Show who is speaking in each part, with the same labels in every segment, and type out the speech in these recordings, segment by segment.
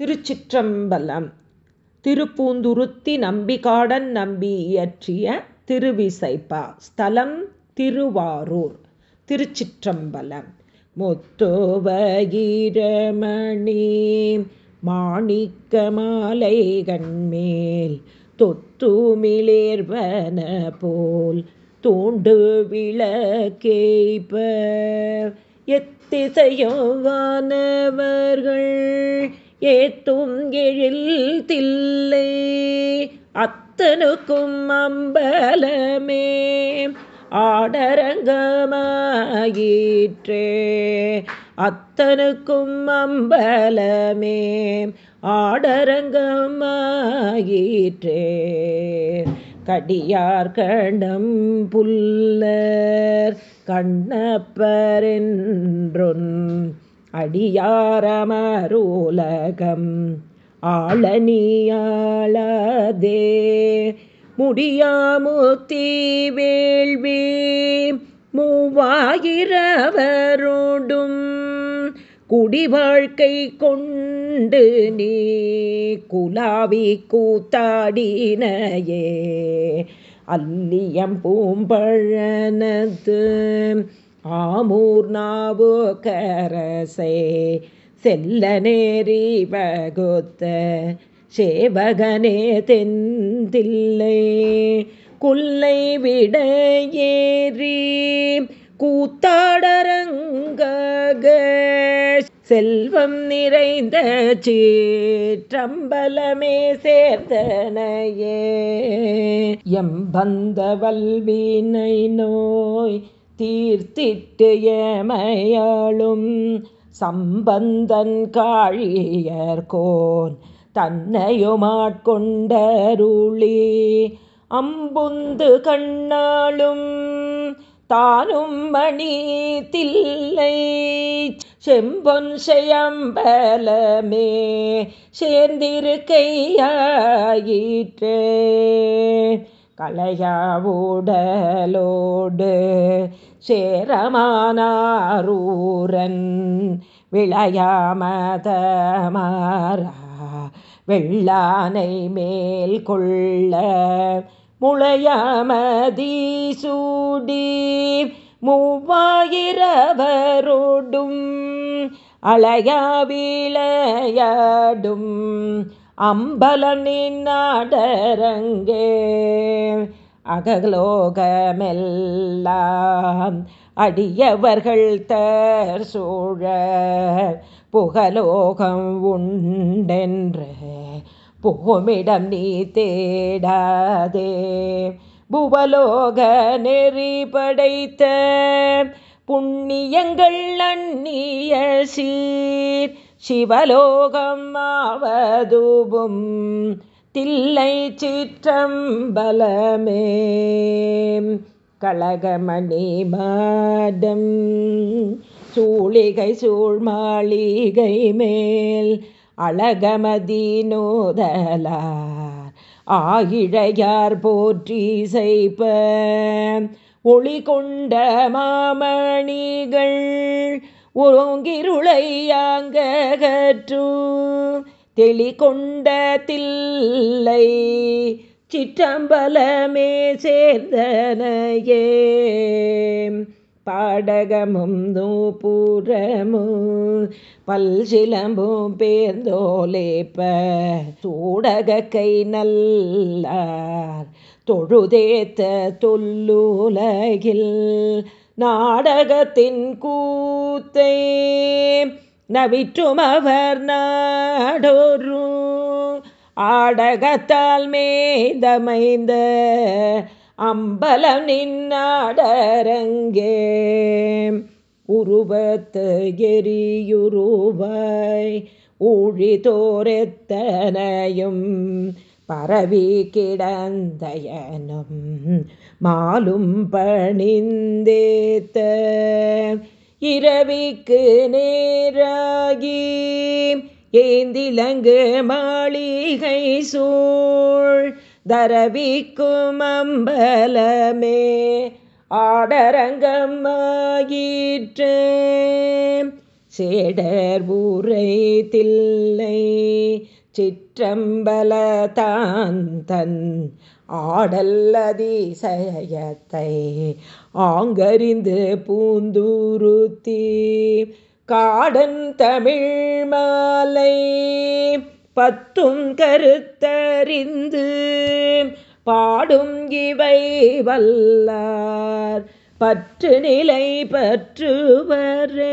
Speaker 1: திருச்சிற்றம்பலம். திருப்பூந்துருத்தி நம்பிகாடன் நம்பி இயற்றிய திருவிசைப்பா. ஸ்தலம் திருவாரூர். திருச்சிற்றம்பலம். முத்துவகிரமணி மாணிக்க மாலை கண்மேல் தொத்துமிளேர்வன போல் தூண்டு விளக்கேய்ப்ப எத்திசையோவானவர்கள். ஏத்தும் எழில் தில்லை. அத்தனுக்கும் அம்பலமே ஆடரங்கமாயிற்றே. அத்தனுக்கும் அம்பலமே ஆடரங்கமாயிற்றே. கடியார் கண்டம் புல்லர் கண்ணப்பரென்றொன் அடியாரமருலகம் ஆளனியாளதே முடியாமுத்தி வேள்வி மூவாயிரவரோடும் குடிவாழ்க்கை கொண்டு நீ குலாவி கூத்தாடினையே. அல்லியம் பூம்பழனது ஆமூர் கரசே செல்ல நேரி வகுத்த சேவகனே தெந்தில்லை குல்லை விட ஏறி கூத்தாடரங்க செல்வம் நிறைந்த சீற்றம்பலமே சேர்த்தனையே. எம்பந்த வல்வினை நோய் தீர்த்திட்டு ஏமையாளும் சம்பந்தன் காழியர்கோன் தன்னையுமாட்கொண்டருளி. அம்புந்து கண்ணாளும் தானும் மணி தில்லை செம்பொன் செயம்பலமே சேர்ந்திருக்கையாயிற்றே களையாவுடலோடு சேரமானாரூரன் விளையாமதமாரா வெள்ளானை மேல் கொள்ள முளையாமதீசூடி மூவாயிரவரோடும் அழையாவிளையாடும் அம்பலனின் நாடரங்கே அகலோகமெல்லாம் அடியவர்கள் தர் சூழ புகலோகம் உண்டென்று புகுமிடம் நீ தேடாதே. புவலோக நெறி படைத்த புண்ணியங்கள் அந்நிய சீர் சிவலோகம் ஆவதுவும் தில்லை சிற்றம்பலமே. கழகமணி மாடம் சூளிகை சூழ்மாளிகை மேல் அழகமதி நோதலார் ஆயிழையார் போற்றி செய்ப ஒளி கொண்ட மாமணிகள் ஓங்கிருளையாங்கற்று தெளி கொண்ட தில்லை சிற்றம்பலமே சேர்ந்தனையே. பாடகமும் நூபுரமும் பல் சிலம்பும் பேர்ந்தோலேப்ப சூடக கை நல்லார் தொழுதேத்த தொல்லுலகில் நாடகத்தின் கூத்தை நவிற்றும் அவர் நாடொரு ஆடகத்தால் மேதமைந்த அம்பலம் நின்னாடரங்கே உருவத்து எரியுருவாய் ஊழி தோரெத்தனையும் பரவி கிடந்தயனும் மாலும் பணிந்தேத்த. இரவிக்கு நேராகி ஏந்திலங்கு மாளிகை சூழ் தரவிக்கும் அம்பலமே ஆடரங்கம் ஆயிற்றே சேடர் ஊரை தில்லை சிற்றம்பல தன் ஆடல் அதிசயத்தை ஆங்கறிந்து பூந்தூருத்தி காடன் தமிழ் மாலை பத்தும் கருத்தறிந்து பாடும் இவை வல்லார் பற்று நிலை பற்றுவரே.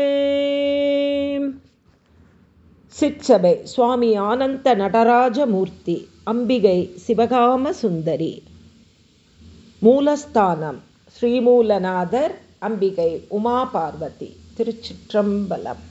Speaker 1: சிற்சபை சுவாமி ஆனந்த நடராஜமூர்த்தி அம்பிகை சிவகாம சுந்தரி மூலஸ்தானம் ஸ்ரீமூலநாதர் அம்பிகை உமா பார்வதி திருச்சிற்றம்பலம்.